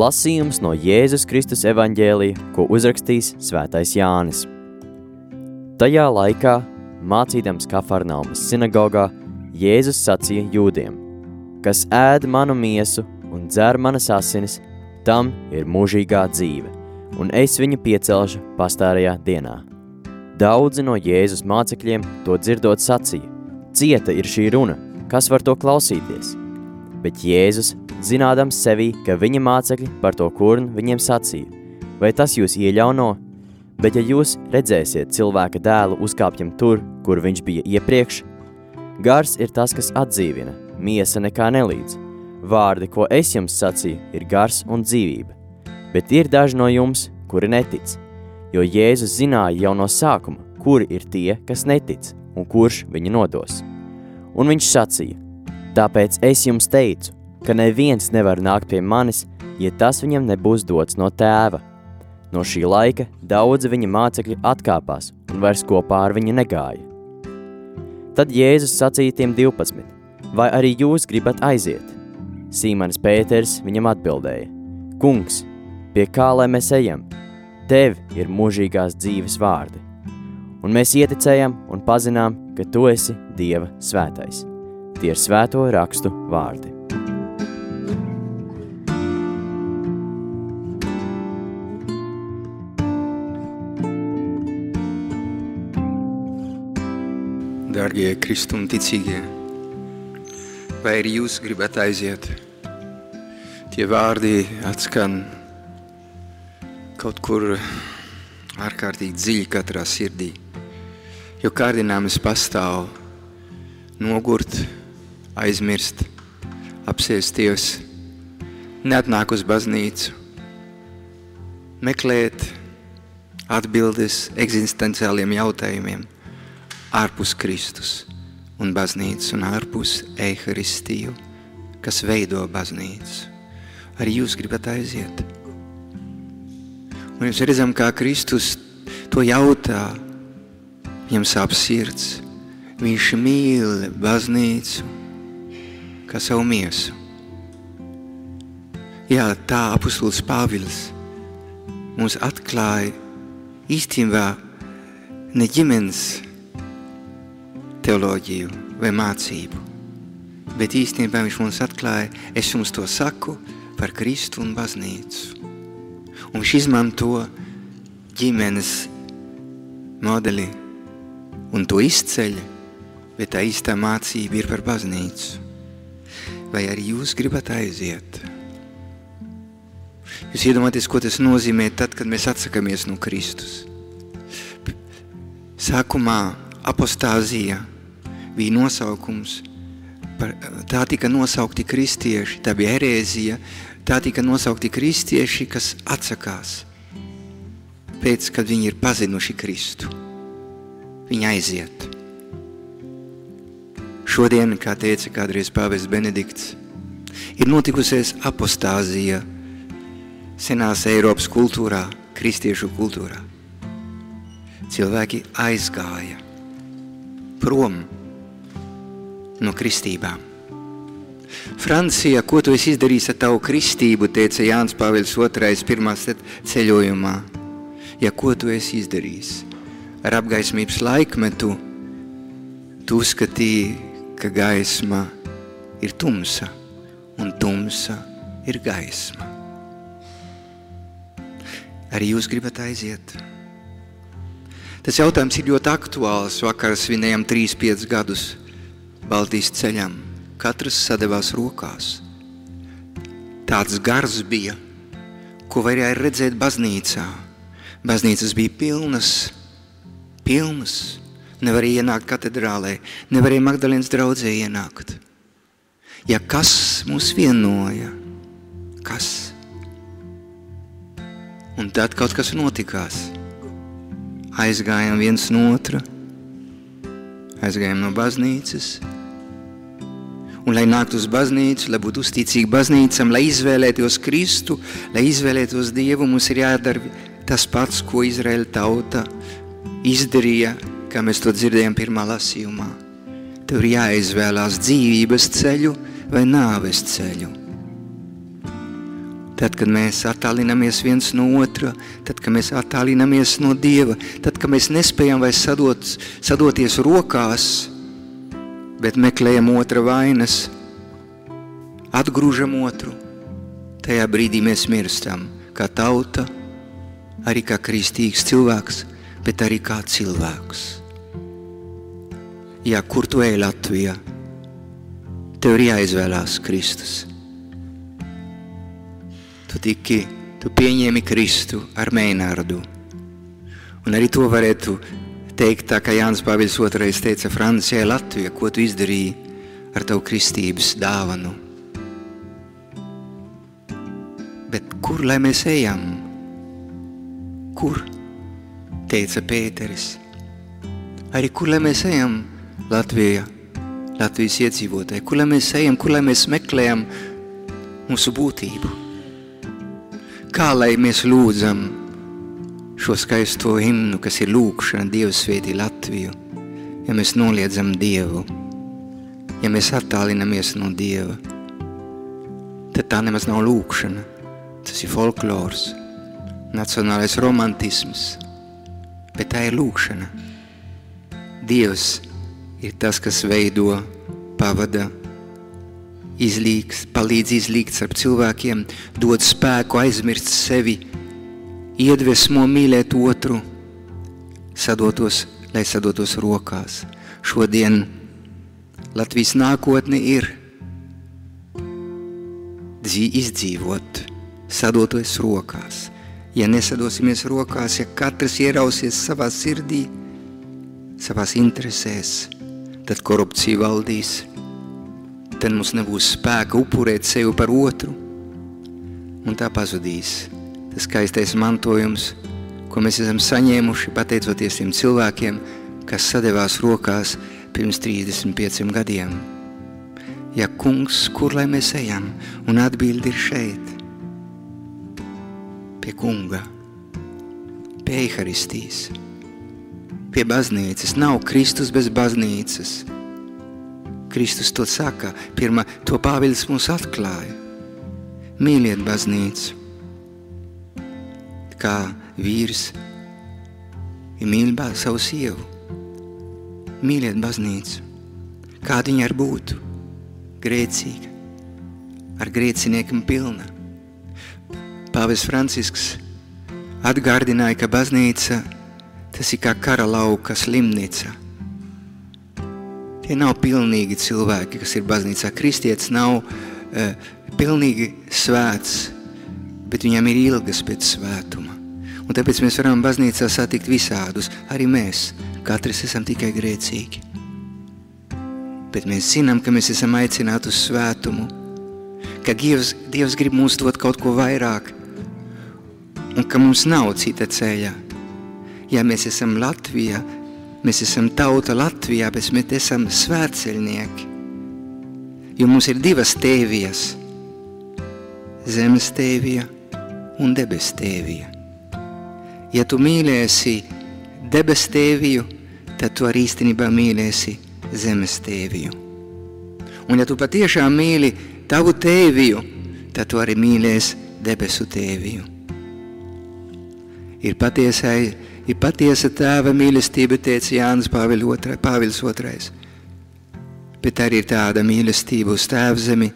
Lasījums no Jēzus Kristus evaņģēlija, ko uzrakstīs svētais Jānis. Tajā laikā, mācīdams Kafarnaumas sinagogā, Jēzus sacīja jūdiem, kas ēd manu miesu un dzer manas asinis, tam ir mūžīgā dzīve, un es viņu piecelšu pastārajā dienā. Daudzi no Jēzus mācekļiem to dzirdot sacīja, cieta ir šī runa, kas var to klausīties? Bet Jēzus, zinādams sevī, ka viņa mācekļi par to kurnu viņiem sacīja, vai tas jūs ieļauno? Bet ja jūs redzēsiet cilvēka dēlu uzkāpjam tur, kur viņš bija iepriekš, gars ir tas, kas atdzīvina, miesa nekā nelīdz. Vārdi, ko es jums sacīju, ir gars un dzīvība, bet ir daži no jums, kuri netic, jo Jēzus zināja jau no sākuma, kuri ir tie, kas netic, un kurš viņu nodos. Un viņš sacīja, tāpēc es jums teicu, ka neviens nevar nākt pie manis, ja tas viņam nebūs dots no tēva. No šī laika daudzi viņa mācekļi atkāpās un vairs kopā ar viņu negāja. Tad Jēzus sacīja tiem 12, vai arī jūs gribat aiziet? Sīmanis Pēters viņam atbildēja, kungs, pie kā lai mēs ejam? Tev ir mūžīgās dzīves vārdi. Un mēs ieticējam un pazinām, ka tu esi Dieva svētais. Tie ir svēto rakstu vārdi. Dārgie kristumi ticīgie, vai arī jūs gribat aiziet? Tie vārdi atskan kaut kur ārkārtīgi dziļi katrā sirdī. Jo kārdinājums pastāv nogurt, aizmirst, apsēsties, neatnāk uz baznīcu, meklēt atbildes eksistenciāliem jautājumiem ārpus Kristus un baznīcas un ārpus Eiharistiju, kas veido baznīcu. Arī jūs gribat aiziet. Un mēs redzam, kā Kristus to jautā, viņam sāp sirds. Viņš mīl baznīcu kā savu miesu. Jā, tā apustulis Pāvils mums atklāja īstenībā ne ģimenes teoloģiju vai mācību, bet īstenībā viņš mums atklāja, es jums to saku par Kristu un baznīcu. Un viņš izmanto ģimenes modeli un to izceļ, bet tā īstā mācība ir par baznīcu. Vai arī jūs gribat aiziet? Jūs iedomāties, ko tas nozīmē tad, kad mēs atsakamies no Kristus. Sākumā apostāzija bija nosaukums, par, tā tika nosaukti kristieši, tā bija herēzija, tā tika nosaukti kristieši, kas atsakās pēc, kad viņi ir pazinuši Kristu. Viņi aiziet. Šodien, kā teica kādreiz pāvests Benedikts, ir notikusies apostāzija senās Eiropas kultūrā, kristiešu kultūrā. Cilvēki aizgāja prom no kristībām. Francija, ko tu esi izdarījis ar tavu kristību, teica Jānis Pāvils II. pirmā ceļojumā. Ja ko tu esi izdarījis? Ar apgaismības laikmetu tu uzskatīji, ka gaisma ir tumsa un tumsa ir gaisma. Arī jūs gribat aiziet? Tas jautājums ir ļoti aktuāls. Vakar svinējām 3-5 gadus Baltijas ceļam. Katrs sadevās rokās. Tāds gars bija, ko varēja redzēt baznīcā. Baznīcas bija pilnas, pilnas. Nevarēja ienākt katedrālē, nevarēja Magdalēnas draudzē ienākt. Ja kas mūs vienoja, kas? Un tad kaut kas notikās aizgājām viens no otra, aizgājām no baznīcas, un lai nāktu uz baznīcu, lai būtu uzticīgi baznīcam, lai izvēlētos Kristu, lai izvēlētos Dievu, mums ir jādara tas pats, ko Izraēla tauta izdarīja, kā mēs to dzirdējām pirmā lasījumā. Tev ir jāizvēlās dzīvības ceļu vai nāves ceļu. Tad, kad mēs attālinamies viens no otra, tad, kad mēs attālinamies no Dieva, tad, kad mēs nespējam vairs sadot, sadoties rokās, bet meklējam otra vainas, atgrūžam otru, tajā brīdī mēs mirstam, kā tauta, arī kā kristīgs cilvēks, bet arī kā cilvēks. Jā, kur tu ej Latvijā? Tev ir jāizvēlās Kristus. Tu tiki, tu pieņēmi Kristu ar Meinārdu. Un arī to varētu teikt tā, kā Jānis Pāvils otrais teica Francijai Latvija, ko tu izdarīji ar tavu kristības dāvanu. Bet kur lai mēs ejam? Kur? Teica Pēteris. Arī kur lai mēs ejam Latvijā? Latvijas iedzīvotāji, kur lai mēs ejam, kur lai mēs meklējam mūsu būtību. Kā lai mēs lūdzam šo skaisto himnu, kas ir lūkšana Dievu svētī Latviju, ja mēs noliedzam Dievu, ja mēs attālinamies no Dieva, tad tā nemaz nav lūkšana, tas ir folklors, nacionālais romantisms, bet tā ir lūkšana. Dievs ir tas, kas veido, pavada, izlīgs, palīdz izlīgt starp cilvēkiem, dod spēku aizmirst sevi, iedvesmo mīlēt otru, sadotos, lai sadotos rokās. Šodien Latvijas nākotne ir izdzīvot, sadoties rokās. Ja nesadosimies rokās, ja katrs ierausies savā sirdī, savās interesēs, tad korupcija valdīs. Tad mums nebūs spēka upurēt sevi par otru. Un tā pazudīs tas skaistais mantojums, ko mēs esam saņēmuši pateicoties tiem cilvēkiem, kas sadevās rokās pirms 35 gadiem. Ja kungs, kur lai mēs ejam? Un atbildi ir šeit. Pie kunga. Pie Eiharistijas pie baznīcas. Nav Kristus bez baznīcas. Kristus to saka, pirmā to Pāvils mums atklāja. Mīliet baznīcu. Kā vīrs ir mīl savu sievu. Mīliet baznīcu. Kāda viņa ar būtu? Grēcīga. Ar grēciniekam pilna. Pāvis Francisks atgārdināja, ka baznīca Tas ir kā kara lauka slimnīca. Tie nav pilnīgi cilvēki, kas ir baznīcā. Kristietis nav uh, pilnīgi svēts, bet viņam ir ilgas pēc svētuma. Un tāpēc mēs varam baznīcā satikt visādus, arī mēs. Katrs esam tikai grēcīgi. Bet mēs zinām, ka mēs esam aicināti uz svētumu, ka Dievs, Dievs grib mums dot kaut ko vairāk un ka mums nav cita ceļa ja mēs esam Latvijā, mēs esam tauta Latvijā, bet mēs esam svētceļnieki. Jo mums ir divas tēvijas – zemes tēvija un debes tēvija. Ja tu mīlēsi debes tēviju, tad tu arī īstenībā mīlēsi zemes tēviju. Un ja tu patiešām mīli tavu tēviju, tad tu arī mīlēsi debesu tēviju. Ir patiesai ir patiesa tēva mīlestība, teica Jānis Pāvils II. Bet arī ir tāda mīlestība uz tēvzemi,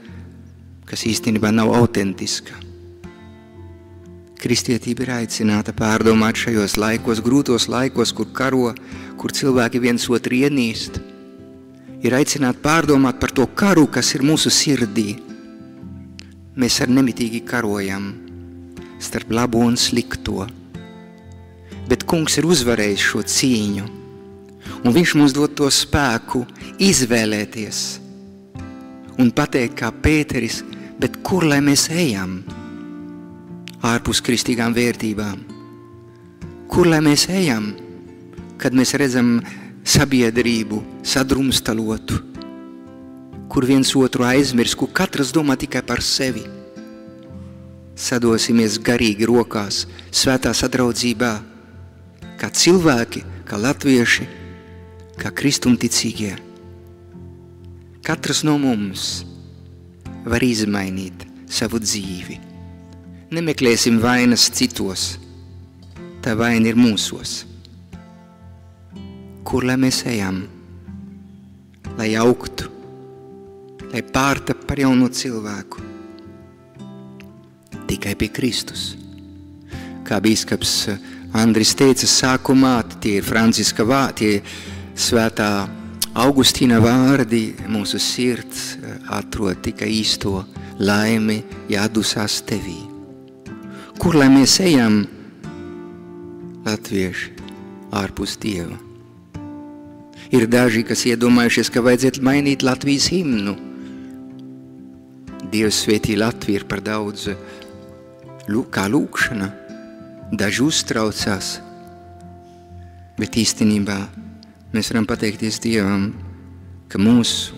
kas īstenībā nav autentiska. Kristietība ir aicināta pārdomāt šajos laikos, grūtos laikos, kur karo, kur cilvēki viens otru ienīst. Ir aicināta pārdomāt par to karu, kas ir mūsu sirdī. Mēs ar nemitīgi karojam starp labo un slikto bet kungs ir uzvarējis šo cīņu. Un viņš mums dod to spēku izvēlēties un pateikt kā Pēteris, bet kur lai mēs ejam ārpus kristīgām vērtībām? Kur lai mēs ejam, kad mēs redzam sabiedrību sadrumstalotu, kur viens otru aizmirst, kur katrs domā tikai par sevi? Sadosimies garīgi rokās, svētā sadraudzībā, kā cilvēki, kā latvieši, kā kristumticīgie. Katrs no mums var izmainīt savu dzīvi. Nemeklēsim vainas citos. Tā vaina ir mūsos. Kur lai mēs ejam? Lai augtu, lai pārtap par jaunu cilvēku. Tikai pie Kristus. Kā bīskaps Andris teica sākumā, tie ir Franciska vārdi, svētā Augustīna vārdi mūsu sirds atrod tikai īsto laimi jādusās tevī. Kur lai mēs ejam, latvieši, ārpus Dieva? Ir daži, kas iedomājušies, ka vajadzētu mainīt Latvijas himnu. Dievs svētī Latviju ir par daudz kā lūkšana. Daži uztraucās, bet īstenībā mēs varam pateikties Dievam, ka mūsu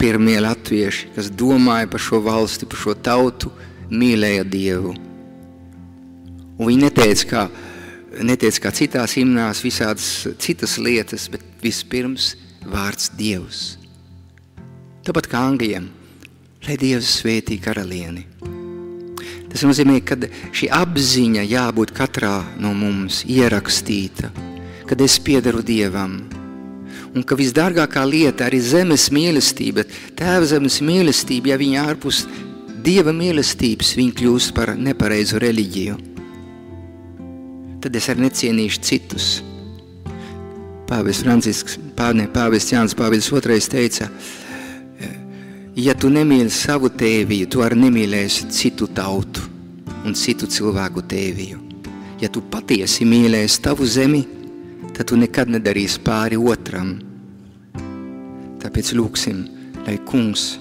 pirmie latvieši, kas domāja par šo valsti, par šo tautu, mīlēja Dievu. Un viņi neteica, kā, neteica kā citās himnās visādas citas lietas, bet vispirms vārds Dievs. Tāpat kā angļiem, lai Dievs svētī karalieni. Tas nozīmē, ka šī apziņa jābūt katrā no mums ierakstīta, kad es piedaru Dievam, un ka visdārgākā lieta arī zemes mīlestība, tēva zemes mīlestība, ja viņa ārpus Dieva mīlestības, viņa kļūst par nepareizu reliģiju. Tad es arī necienīšu citus. Pāvis Francisks, pāvis Jānis Pāvis otrais teica, ja tu nemīli savu tēviju, tu arī nemīlēsi citu tautu un citu cilvēku tēviju. Ja tu patiesi mīlēsi tavu zemi, tad tu nekad nedarīsi pāri otram. Tāpēc lūksim, lai kungs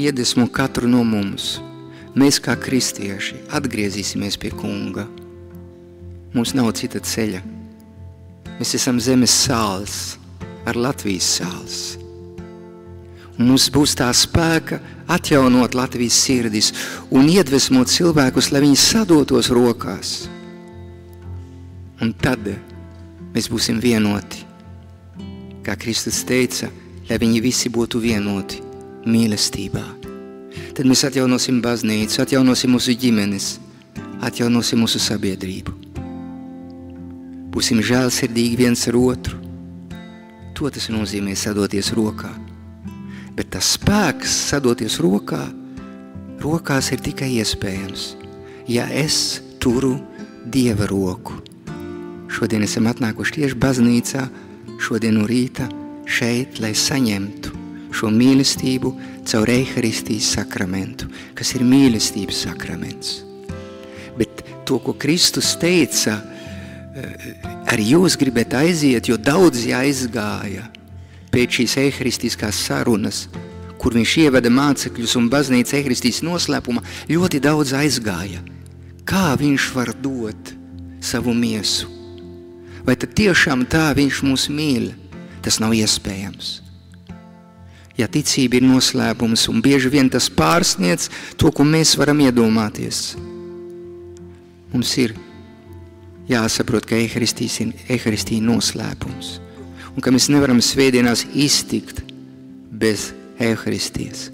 iedesmo katru no mums. Mēs kā kristieši atgriezīsimies pie kunga. Mums nav cita ceļa. Mēs esam zemes sāls ar Latvijas sāls. Mums būs tā spēka atjaunot Latvijas sirdis un iedvesmot cilvēkus, lai viņi sadotos rokās. Un tad mēs būsim vienoti. Kā Kristus teica, lai viņi visi būtu vienoti mīlestībā. Tad mēs atjaunosim baznīcu, atjaunosim mūsu ģimenes, atjaunosim mūsu sabiedrību. Būsim žēlsirdīgi viens ar otru. To tas nozīmē sadoties rokā. Bet tas spēks sadoties rokā, rokās ir tikai iespējams, ja es turu Dieva roku. Šodien esam atnākuši tieši baznīcā, šodien no rīta šeit, lai saņemtu šo mīlestību caur Eiharistijas sakramentu, kas ir mīlestības sakraments. Bet to, ko Kristus teica, eh, arī jūs gribat aiziet, jo daudzi aizgāja pēc šīs Eiharistiskās sarunas, kur viņš ievada mācekļus un baznīca Eiharistijas noslēpuma, ļoti daudz aizgāja. Kā viņš var dot savu miesu? Vai tad tiešām tā viņš mūs mīl? Tas nav iespējams. Ja ticība ir noslēpums un bieži vien tas pārsniedz to, ko mēs varam iedomāties, mums ir jāsaprot, ka eharistija ir noslēpums un ka mēs nevaram svētdienās iztikt bez eharistijas.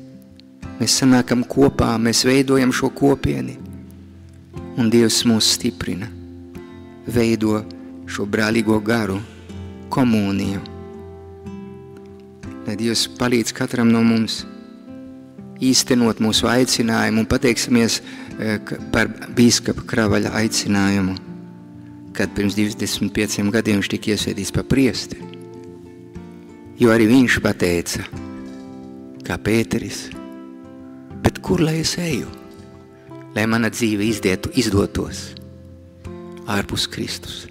Mēs sanākam kopā, mēs veidojam šo kopieni un Dievs mūs stiprina, veido šo brālīgo garu, komuniju. Lai Dievs palīdz katram no mums īstenot mūsu aicinājumu un pateiksimies e, par bīskapa kravaļa aicinājumu, kad pirms 25 gadiem viņš tika iesēdīts pa priesti. Jo arī viņš pateica, kā Pēteris, bet kur lai es eju, lai mana dzīve izdietu, izdotos ārpus Kristus?